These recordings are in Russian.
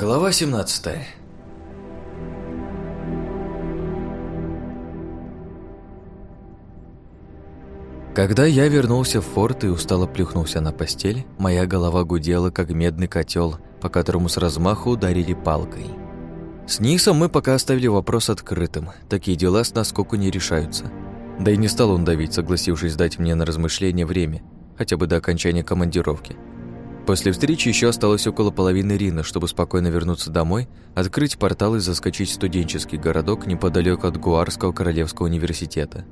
Глава 17 Когда я вернулся в форт и устало плюхнулся на постель, моя голова гудела, как медный котел, по которому с размаху ударили палкой. С Нисом мы пока оставили вопрос открытым. Такие дела с наскоку не решаются. Да и не стал он давить, согласившись дать мне на размышление время, хотя бы до окончания командировки. После встречи еще осталось около половины Рина, чтобы спокойно вернуться домой, открыть портал и заскочить в студенческий городок неподалеку от Гуарского Королевского университета.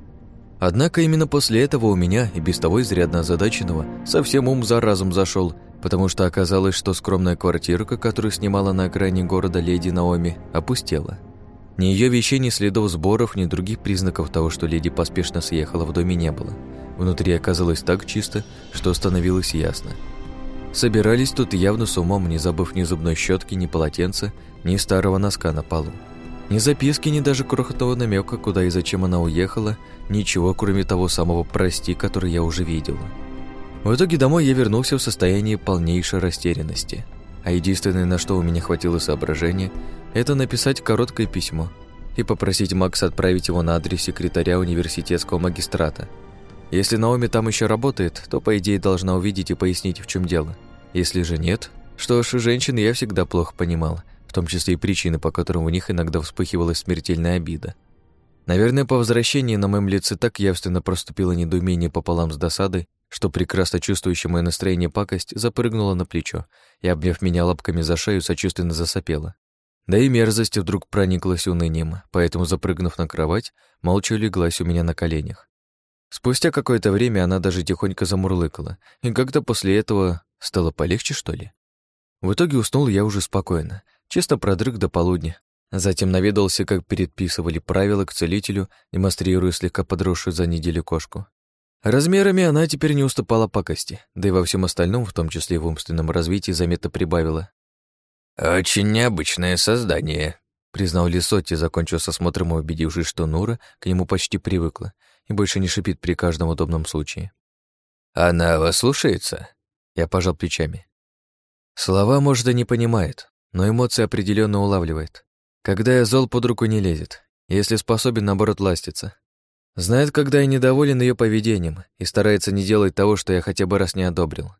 Однако именно после этого у меня, и без того изрядно озадаченного, совсем ум за разум зашел, потому что оказалось, что скромная квартирка, которую снимала на окраине города леди Наоми, опустела. Ни ее вещей, ни следов сборов, ни других признаков того, что леди поспешно съехала, в доме не было. Внутри оказалось так чисто, что становилось ясно – Собирались тут явно с умом, не забыв ни зубной щетки, ни полотенца, ни старого носка на полу. Ни записки, ни даже крохотного намека, куда и зачем она уехала, ничего, кроме того самого «прости», который я уже видел. В итоге домой я вернулся в состоянии полнейшей растерянности. А единственное, на что у меня хватило соображения, это написать короткое письмо и попросить Макса отправить его на адрес секретаря университетского магистрата. Если Наоми там еще работает, то, по идее, должна увидеть и пояснить, в чем дело. Если же нет, что ж, женщин я всегда плохо понимал, в том числе и причины, по которым у них иногда вспыхивала смертельная обида. Наверное, по возвращении на моем лице так явственно проступило недоумение пополам с досадой, что прекрасно чувствующее мое настроение пакость запрыгнула на плечо и, обняв меня лапками за шею, сочувственно засопела. Да и мерзость вдруг прониклась унынием, поэтому, запрыгнув на кровать, молча леглась у меня на коленях. Спустя какое-то время она даже тихонько замурлыкала, и как-то после этого Стало полегче, что ли? В итоге уснул я уже спокойно, чисто продрыг до полудня. Затем наведался, как предписывали правила, к целителю, демонстрируя слегка подросшую за неделю кошку. Размерами она теперь не уступала пакости, да и во всем остальном, в том числе и в умственном развитии, заметно прибавила. «Очень необычное создание», — признал Лисотти, закончив осмотром и убедившись, что Нура к нему почти привыкла и больше не шипит при каждом удобном случае. «Она вас слушается?» Я пожал плечами. Слова, может, и не понимает, но эмоции определенно улавливает. Когда я зол, под руку не лезет, если способен, наоборот, ластиться. Знает, когда я недоволен ее поведением и старается не делать того, что я хотя бы раз не одобрил.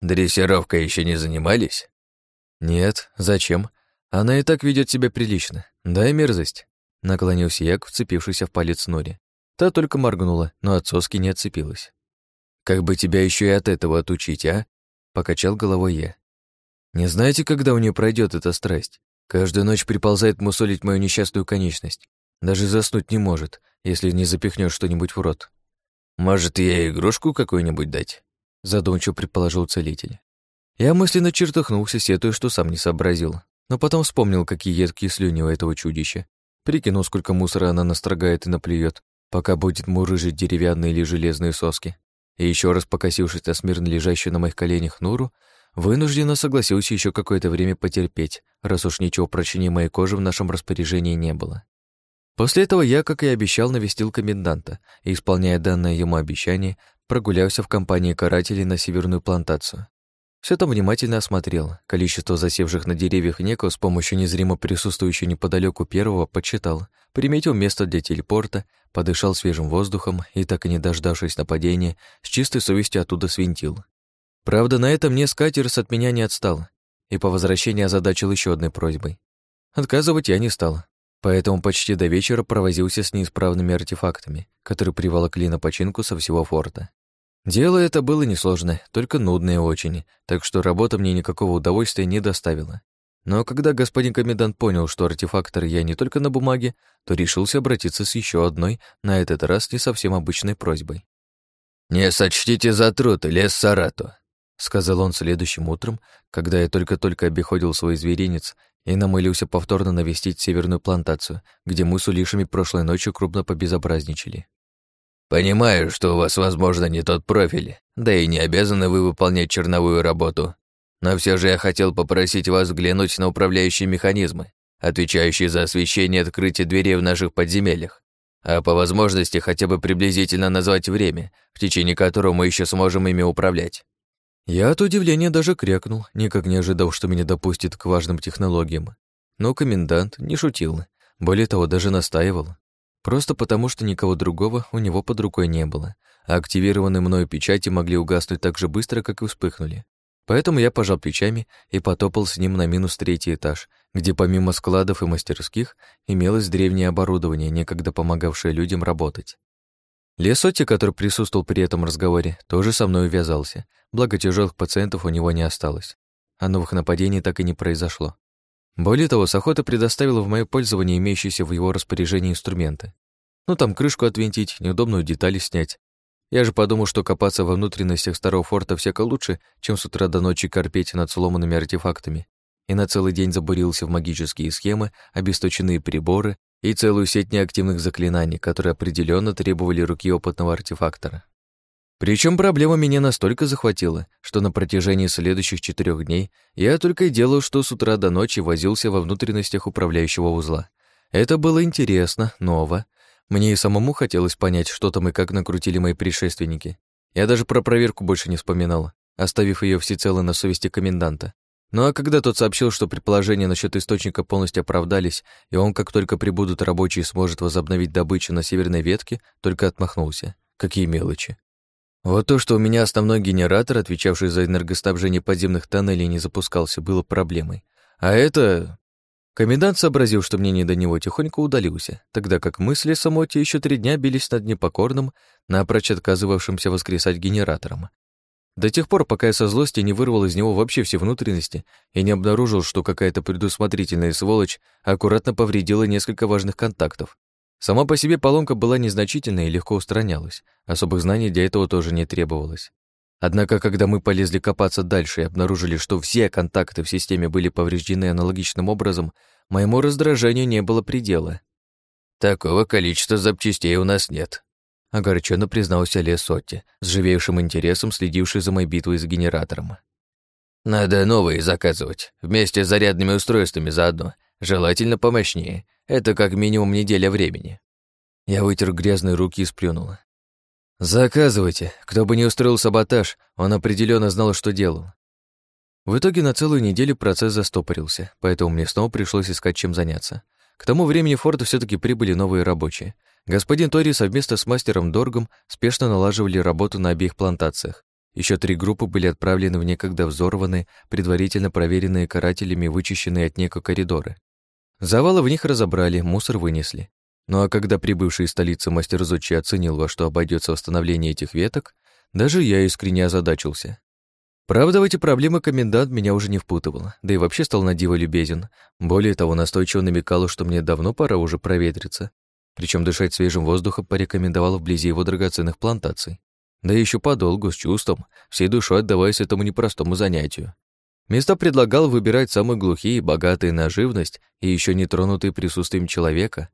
Дрессировкой еще не занимались? Нет, зачем? Она и так ведет себя прилично. Дай мерзость. Наклонился я, вцепившийся в палец Нори. Та только моргнула, но от соски не отцепилась. Как бы тебя еще и от этого отучить, а? Покачал головой я. Не знаете, когда у нее пройдет эта страсть? Каждую ночь приползает мусолить мою несчастную конечность. Даже заснуть не может, если не запихнешь что-нибудь в рот. Может, ей игрушку какую-нибудь дать? Задумчиво предположил целитель. Я мысленно чертыхнулся, сетуя, что сам не сообразил. Но потом вспомнил, какие едкие слюни у этого чудища. Прикинул, сколько мусора она настрогает и наплюет, пока будет мурыжить деревянные или железные соски и еще раз покосившись на смирно лежащую на моих коленях Нуру, вынужденно согласился еще какое-то время потерпеть, раз уж ничего прочнее моей кожи в нашем распоряжении не было. После этого я, как и обещал, навестил коменданта и, исполняя данное ему обещание, прогулялся в компании карателей на северную плантацию. Все там внимательно осмотрел. Количество засевших на деревьях неков с помощью незримо присутствующего неподалеку первого подсчитал, приметил место для телепорта, подышал свежим воздухом и, так и не дождавшись нападения, с чистой совестью оттуда свинтил. Правда, на этом мне скатерс от меня не отстал, и по возвращении озадачил еще одной просьбой. Отказывать я не стал, поэтому почти до вечера провозился с неисправными артефактами, которые приволокли на починку со всего форта. Дело это было несложное, только нудное очень, так что работа мне никакого удовольствия не доставила. Но когда господин комендант понял, что артефактор я не только на бумаге, то решился обратиться с еще одной, на этот раз не совсем обычной просьбой. «Не сочтите за труд, лес Сарату», — сказал он следующим утром, когда я только-только обиходил свой зверинец и намылился повторно навестить северную плантацию, где мы с улишами прошлой ночью крупно побезобразничали. Понимаю, что у вас, возможно, не тот профиль, да и не обязаны вы выполнять черновую работу. Но все же я хотел попросить вас взглянуть на управляющие механизмы, отвечающие за освещение и открытие дверей в наших подземельях, а по возможности хотя бы приблизительно назвать время, в течение которого мы еще сможем ими управлять. Я от удивления даже крякнул, никак не ожидал, что меня допустит к важным технологиям. Но комендант не шутил, более того, даже настаивал. Просто потому, что никого другого у него под рукой не было, а активированные мною печати могли угаснуть так же быстро, как и вспыхнули. Поэтому я пожал плечами и потопал с ним на минус третий этаж, где помимо складов и мастерских имелось древнее оборудование, некогда помогавшее людям работать. Лесоти, который присутствовал при этом разговоре, тоже со мной увязался, благо тяжелых пациентов у него не осталось, а новых нападений так и не произошло. Более того, с охоты предоставила в мое пользование имеющиеся в его распоряжении инструменты. Ну, там крышку отвинтить, неудобную детали снять, я же подумал, что копаться во внутренностях старого форта всяко лучше, чем с утра до ночи корпеть над сломанными артефактами. И на целый день забурился в магические схемы, обесточенные приборы и целую сеть неактивных заклинаний, которые определенно требовали руки опытного артефактора. Причем проблема меня настолько захватила, что на протяжении следующих четырех дней я только и делал, что с утра до ночи возился во внутренностях управляющего узла. Это было интересно, ново, мне и самому хотелось понять, что там и как накрутили мои предшественники. Я даже про проверку больше не вспоминал, оставив ее всецело на совести коменданта. Ну а когда тот сообщил, что предположения насчет источника полностью оправдались, и он, как только прибудут рабочие, сможет возобновить добычу на северной ветке, только отмахнулся. Какие мелочи. Вот то, что у меня основной генератор, отвечавший за энергоснабжение подземных тоннелей, не запускался, было проблемой. А это... Комендант сообразил, что мне не до него, тихонько удалился, тогда как мысли самоти еще три дня бились над непокорным, напрочь отказывавшимся воскресать генератором. До тех пор, пока я со злости не вырвал из него вообще все внутренности и не обнаружил, что какая-то предусмотрительная сволочь аккуратно повредила несколько важных контактов. Сама по себе поломка была незначительной и легко устранялась, особых знаний для этого тоже не требовалось. Однако, когда мы полезли копаться дальше и обнаружили, что все контакты в системе были повреждены аналогичным образом, моему раздражению не было предела. «Такого количества запчастей у нас нет», — огорченно признался Ле Сотти, с живейшим интересом следивший за моей битвой с генератором. «Надо новые заказывать, вместе с зарядными устройствами заодно, желательно помощнее. Это как минимум неделя времени». Я вытер грязные руки и сплюнул. «Заказывайте. Кто бы не устроил саботаж, он определенно знал, что делал». В итоге на целую неделю процесс застопорился, поэтому мне снова пришлось искать чем заняться. К тому времени форт все таки прибыли новые рабочие. Господин Тори совместно с мастером Доргом спешно налаживали работу на обеих плантациях. Еще три группы были отправлены в некогда взорванные, предварительно проверенные карателями вычищенные от неко коридоры. Завалы в них разобрали, мусор вынесли. Ну а когда прибывший из столицы мастер Зодчи оценил, во что обойдется восстановление этих веток, даже я искренне озадачился. Правда, в эти проблемы комендант меня уже не впутывал, да и вообще стал на диво любезен. Более того, настойчиво намекал, что мне давно пора уже проветриться. Причем дышать свежим воздухом порекомендовал вблизи его драгоценных плантаций. Да еще подолгу, с чувством, всей душой отдаваясь этому непростому занятию. Места предлагал выбирать самые глухие, богатые на живность и еще не тронутые присутствием человека,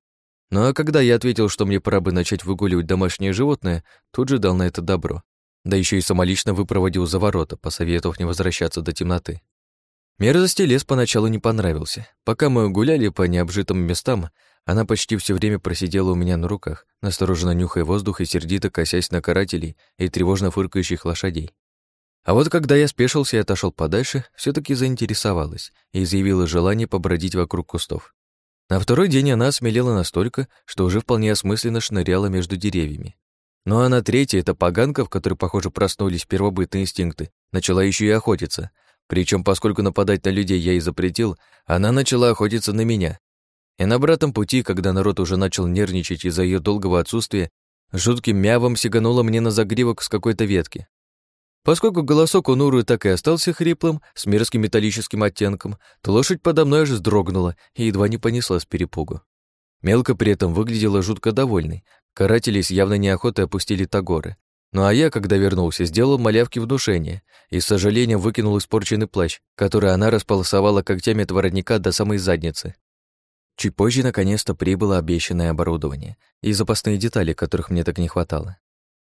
ну а когда я ответил, что мне пора бы начать выгуливать домашнее животное, тут же дал на это добро. Да еще и самолично выпроводил за ворота, посоветовав не возвращаться до темноты. Мерзости лес поначалу не понравился. Пока мы гуляли по необжитым местам, она почти все время просидела у меня на руках, настороженно нюхая воздух и сердито косясь на карателей и тревожно фыркающих лошадей. А вот когда я спешился и отошел подальше, все таки заинтересовалась и изъявила желание побродить вокруг кустов. На второй день она осмелела настолько, что уже вполне осмысленно шныряла между деревьями. Ну а на третий эта поганка, в которой, похоже, проснулись первобытные инстинкты, начала еще и охотиться. Причем, поскольку нападать на людей я и запретил, она начала охотиться на меня. И на обратном пути, когда народ уже начал нервничать из-за ее долгого отсутствия, жутким мявом сиганула мне на загривок с какой-то ветки. Поскольку голосок у Нуры так и остался хриплым, с мерзким металлическим оттенком, то лошадь подо мной аж вздрогнула и едва не понесла с перепугу. Мелко при этом выглядела жутко довольной. Каратели с явной неохотой опустили тагоры. Ну а я, когда вернулся, сделал малявке внушение и с сожалением выкинул испорченный плащ, который она располосовала когтями от воротника до самой задницы. Чуть позже наконец-то прибыло обещанное оборудование и запасные детали, которых мне так не хватало.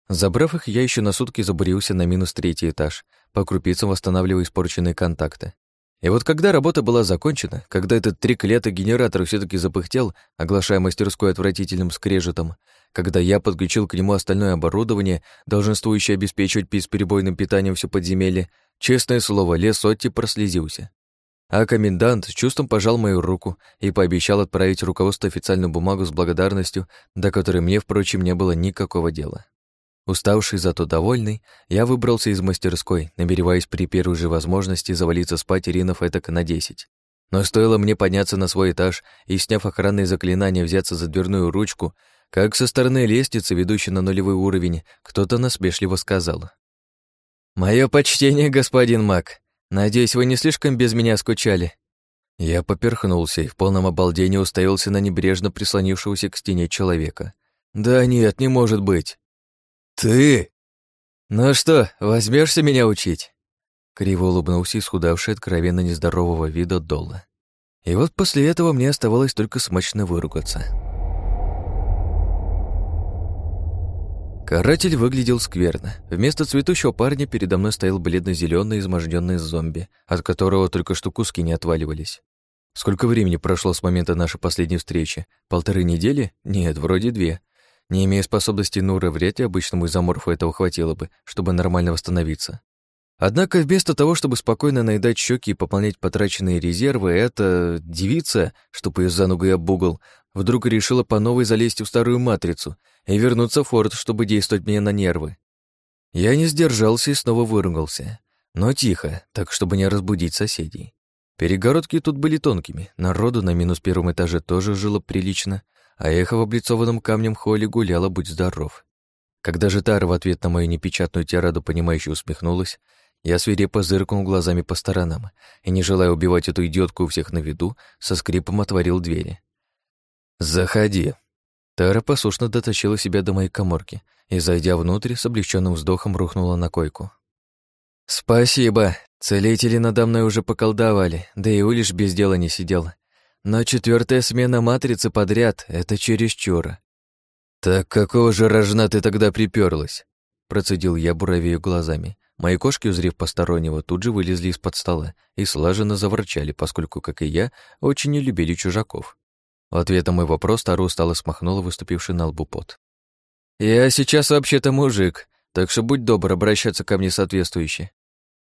Забрав их, я еще на сутки забурился на минус третий этаж, по крупицам восстанавливая испорченные контакты. И вот когда работа была закончена, когда этот треклятый генератор все таки запыхтел, оглашая мастерскую отвратительным скрежетом, когда я подключил к нему остальное оборудование, долженствующее обеспечивать бесперебойным питанием все подземелье, Честное слово, лес Отти прослезился. А комендант с чувством пожал мою руку и пообещал отправить руководству официальную бумагу с благодарностью, до которой мне, впрочем, не было никакого дела. Уставший, зато довольный, я выбрался из мастерской, намереваясь при первой же возможности завалиться спать Иринов этак на десять. Но стоило мне подняться на свой этаж и, сняв охранные заклинания, взяться за дверную ручку, как со стороны лестницы, ведущей на нулевой уровень, кто-то насмешливо сказал. «Мое почтение, господин маг. Надеюсь, вы не слишком без меня скучали?» Я поперхнулся и в полном обалдении уставился на небрежно прислонившегося к стене человека. «Да нет, не может быть!» «Ты?» «Ну что, возьмешься меня учить?» Криво улыбнулся исхудавший откровенно нездорового вида Долла. И вот после этого мне оставалось только смачно выругаться. Каратель выглядел скверно. Вместо цветущего парня передо мной стоял бледно зеленый изможденный зомби, от которого только что куски не отваливались. Сколько времени прошло с момента нашей последней встречи? Полторы недели? Нет, вроде две. Не имея способности Нура, вряд ли обычному изоморфу этого хватило бы, чтобы нормально восстановиться. Однако вместо того, чтобы спокойно наедать щеки и пополнять потраченные резервы, эта девица, чтоб ее за ногу и обугал, вдруг решила по новой залезть в старую матрицу и вернуться в форт, чтобы действовать мне на нервы. Я не сдержался и снова выругался. Но тихо, так чтобы не разбудить соседей. Перегородки тут были тонкими, народу на минус первом этаже тоже жило прилично, а эхо в облицованном камнем холле гуляло «Будь здоров». Когда же Тара в ответ на мою непечатную тираду понимающе усмехнулась, я свирепо зыркнул глазами по сторонам и, не желая убивать эту идиотку у всех на виду, со скрипом отворил двери. «Заходи», Тара послушно дотащила себя до моей коморки и, зайдя внутрь, с облегченным вздохом рухнула на койку. «Спасибо. Целители надо мной уже поколдовали, да и Улиш без дела не сидел. Но четвертая смена матрицы подряд — это чересчур». «Так какого же рожна ты тогда приперлась? Процедил я, буровею глазами. Мои кошки, узрев постороннего, тут же вылезли из-под стола и слаженно заворчали, поскольку, как и я, очень не любили чужаков. В ответ на мой вопрос Тару устало смахнула выступивший на лбу пот. «Я сейчас вообще-то мужик, так что будь добр обращаться ко мне соответствующе.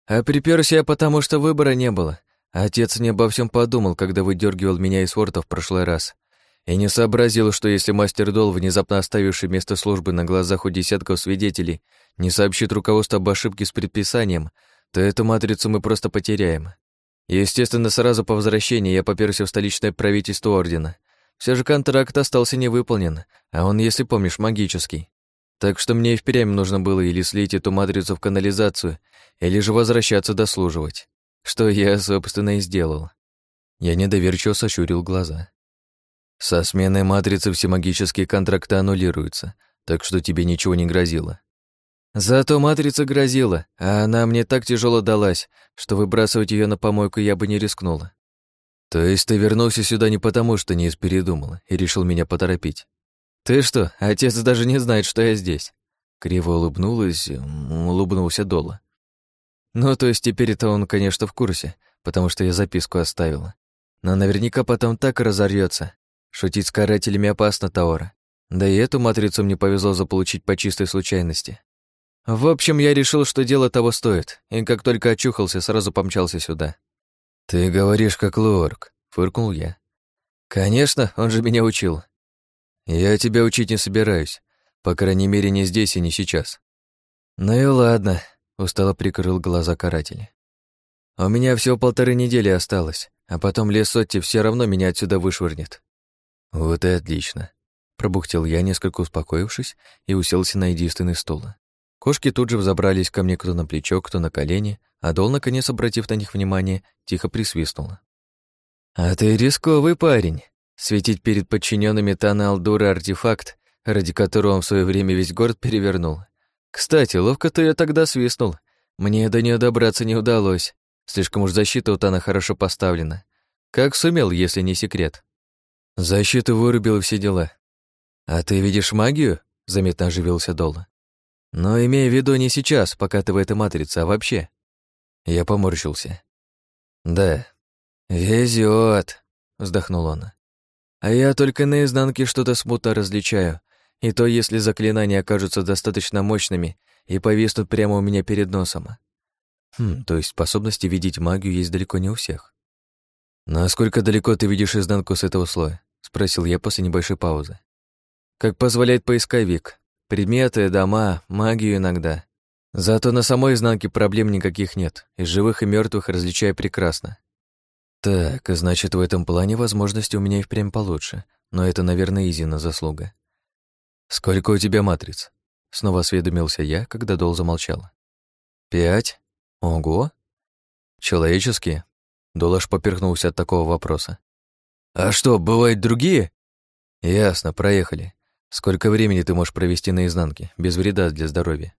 А припёрся я потому, что выбора не было. Отец не обо всем подумал, когда выдергивал меня из форта в прошлый раз. И не сообразил, что если мастер Дол, внезапно оставивший место службы на глазах у десятков свидетелей, не сообщит руководству об ошибке с предписанием, то эту матрицу мы просто потеряем. Естественно, сразу по возвращении я попёрся в столичное правительство Ордена, все же контракт остался невыполнен, а он, если помнишь, магический. Так что мне и впрямь нужно было или слить эту матрицу в канализацию, или же возвращаться дослуживать. Что я, собственно, и сделал. Я недоверчиво сощурил глаза. Со сменой матрицы все магические контракты аннулируются, так что тебе ничего не грозило. Зато матрица грозила, а она мне так тяжело далась, что выбрасывать ее на помойку я бы не рискнула. То есть ты вернулся сюда не потому, что не передумал и решил меня поторопить? Ты что, отец даже не знает, что я здесь? Криво улыбнулась, улыбнулся Дола. Ну, то есть теперь это он, конечно, в курсе, потому что я записку оставила. Но наверняка потом так разорвется. Шутить с карателями опасно, Таора. Да и эту матрицу мне повезло заполучить по чистой случайности. В общем, я решил, что дело того стоит, и как только очухался, сразу помчался сюда. «Ты говоришь, как Лорк», — фыркнул я. «Конечно, он же меня учил». «Я тебя учить не собираюсь. По крайней мере, не здесь и не сейчас». «Ну и ладно», — устало прикрыл глаза каратель. «У меня всего полторы недели осталось, а потом лес Сотти все равно меня отсюда вышвырнет». «Вот и отлично», — пробухтел я, несколько успокоившись, и уселся на единственный стул. Кошки тут же взобрались ко мне кто на плечо, кто на колени, а Дол, наконец, обратив на них внимание, тихо присвистнула. «А ты рисковый парень. Светить перед подчиненными Тана Алдура артефакт, ради которого он в свое время весь город перевернул. Кстати, ловко ты я тогда свистнул. Мне до нее добраться не удалось. Слишком уж защита у Тана хорошо поставлена. Как сумел, если не секрет?» «Защиту вырубил все дела». «А ты видишь магию?» — заметно оживился Дола. Но имея в виду не сейчас, пока ты в этой матрице, а вообще. Я поморщился. Да. Везет, вздохнул он. А я только наизнанке что-то смутно различаю, и то, если заклинания окажутся достаточно мощными и повиснут прямо у меня перед носом. Хм, то есть способности видеть магию есть далеко не у всех. «Насколько далеко ты видишь изнанку с этого слоя?» — спросил я после небольшой паузы. «Как позволяет поисковик. Предметы, дома, магию иногда. Зато на самой изнанке проблем никаких нет, и живых и мертвых различаю прекрасно. Так, значит, в этом плане возможности у меня и впрямь получше, но это, наверное, Изина заслуга. «Сколько у тебя матриц?» — снова осведомился я, когда Дол замолчала. «Пять? Ого!» «Человеческие?» Долаш поперхнулся от такого вопроса. «А что, бывают другие?» «Ясно, проехали. Сколько времени ты можешь провести на изнанке, без вреда для здоровья?»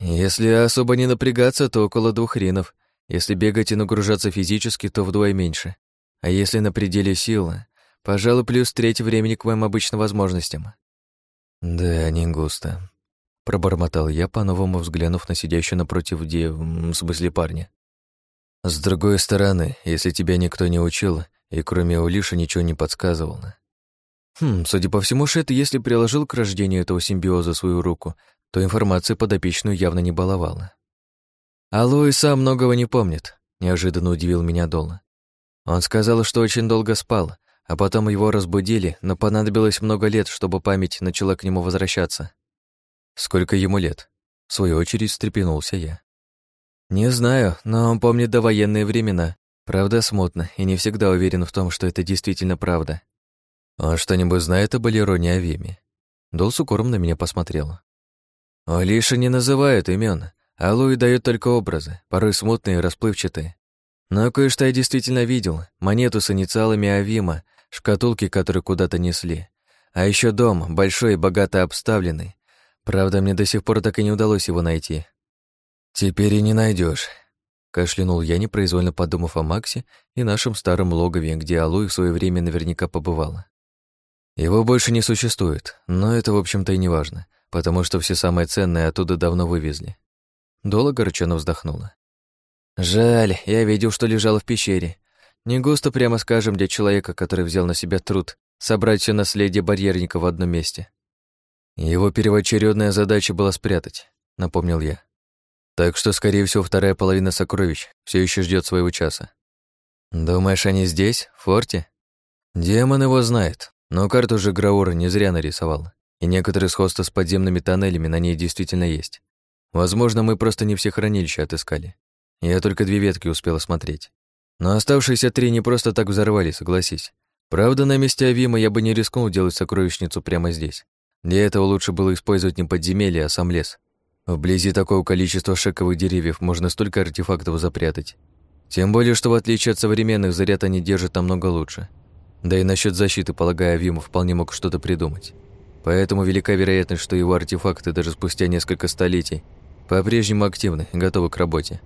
«Если особо не напрягаться, то около двух ринов. Если бегать и нагружаться физически, то вдвое меньше. А если на пределе силы, пожалуй, плюс треть времени к моим обычным возможностям». «Да, не густо», — пробормотал я, по-новому взглянув на сидящую напротив дев... в смысле парня. С другой стороны, если тебя никто не учил, и кроме Улиша ничего не подсказывал. Хм, судя по всему, Шет, если приложил к рождению этого симбиоза свою руку, то информация подопечную явно не баловала. А Луи сам многого не помнит, неожиданно удивил меня Дола. Он сказал, что очень долго спал, а потом его разбудили, но понадобилось много лет, чтобы память начала к нему возвращаться. Сколько ему лет? В свою очередь встрепенулся я. Не знаю, но он помнит довоенные времена. Правда, смутно, и не всегда уверен в том, что это действительно правда. Он что-нибудь знает об Алероне Авиме? Дол с укором на меня посмотрела. Алиша не называют имен, а Луи дает только образы, порой смутные и расплывчатые. Но кое-что я действительно видел. Монету с инициалами Авима, шкатулки, которые куда-то несли. А еще дом, большой и богато обставленный. Правда, мне до сих пор так и не удалось его найти. «Теперь и не найдешь, кашлянул я, непроизвольно подумав о Максе и нашем старом логове, где Алуи в свое время наверняка побывала. Его больше не существует, но это, в общем-то, и не важно, потому что все самое ценное оттуда давно вывезли. Дола горчано вздохнула. «Жаль, я видел, что лежало в пещере. Не густо, прямо скажем, для человека, который взял на себя труд собрать все наследие барьерника в одном месте. Его первоочередная задача была спрятать», — напомнил я. Так что, скорее всего, вторая половина сокровищ все еще ждет своего часа. Думаешь, они здесь, в форте? Демон его знает, но карту же Граура не зря нарисовал, и некоторые сходства с подземными тоннелями на ней действительно есть. Возможно, мы просто не все хранилища отыскали. Я только две ветки успел осмотреть. Но оставшиеся три не просто так взорвали, согласись. Правда, на месте Авима я бы не рискнул делать сокровищницу прямо здесь. Для этого лучше было использовать не подземелье, а сам лес. Вблизи такого количества шековых деревьев можно столько артефактов запрятать. Тем более, что в отличие от современных, заряд они держат намного лучше. Да и насчет защиты, полагаю, Вима вполне мог что-то придумать. Поэтому велика вероятность, что его артефакты даже спустя несколько столетий по-прежнему активны готовы к работе.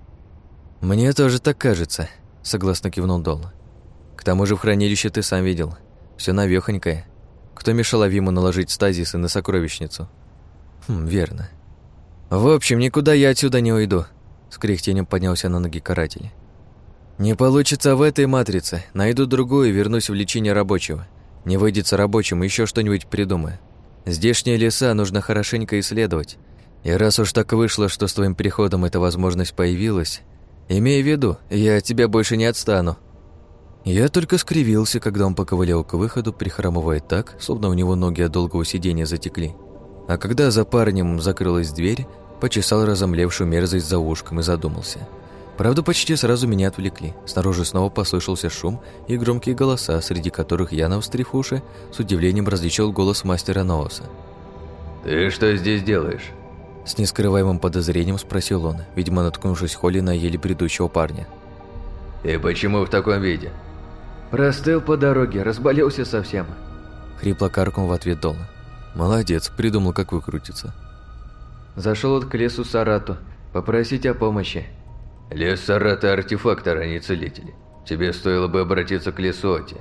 «Мне тоже так кажется», — согласно кивнул Долла. «К тому же в хранилище ты сам видел. Все навехонькое. Кто мешал Авиму наложить стазисы на сокровищницу?» «Хм, верно. «В общем, никуда я отсюда не уйду», — с кряхтением поднялся на ноги каратель. «Не получится в этой матрице. Найду другую и вернусь в лечение рабочего. Не выйдется рабочим, еще что-нибудь придумаю. Здешние леса нужно хорошенько исследовать. И раз уж так вышло, что с твоим приходом эта возможность появилась, имей в виду, я от тебя больше не отстану». Я только скривился, когда он поковылял к выходу, прихрамывая так, словно у него ноги от долгого сидения затекли. А когда за парнем закрылась дверь, почесал разомлевшую мерзость за ушком и задумался. Правда, почти сразу меня отвлекли. Снаружи снова послышался шум и громкие голоса, среди которых я, навстрив уши, с удивлением различил голос мастера Нооса. «Ты что здесь делаешь?» С нескрываемым подозрением спросил он, видимо, наткнувшись в холле на еле предыдущего парня. «И почему в таком виде?» «Простыл по дороге, разболелся совсем», — хрипло каркнул в ответ Дола. Молодец, придумал, как выкрутиться. Зашел от к лесу Сарату, попросить о помощи. Лес Сарата – артефактор, а не целитель. Тебе стоило бы обратиться к Лесоте.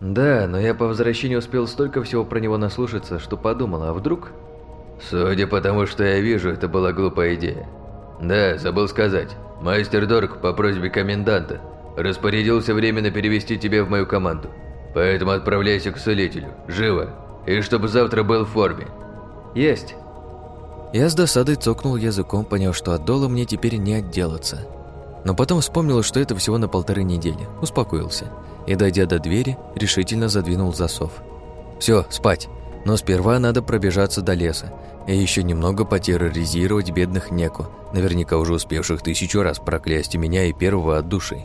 Да, но я по возвращению успел столько всего про него наслушаться, что подумал, а вдруг... Судя по тому, что я вижу, это была глупая идея. Да, забыл сказать. Мастер Дорг по просьбе коменданта распорядился временно перевести тебя в мою команду. Поэтому отправляйся к целителю. Живо! И чтобы завтра был в форме. Есть. Я с досадой цокнул языком, поняв, что от дола мне теперь не отделаться. Но потом вспомнил, что это всего на полторы недели, успокоился и, дойдя до двери, решительно задвинул засов. Все, спать. Но сперва надо пробежаться до леса и еще немного потерроризировать бедных неку, наверняка уже успевших тысячу раз проклясть меня и первого от души.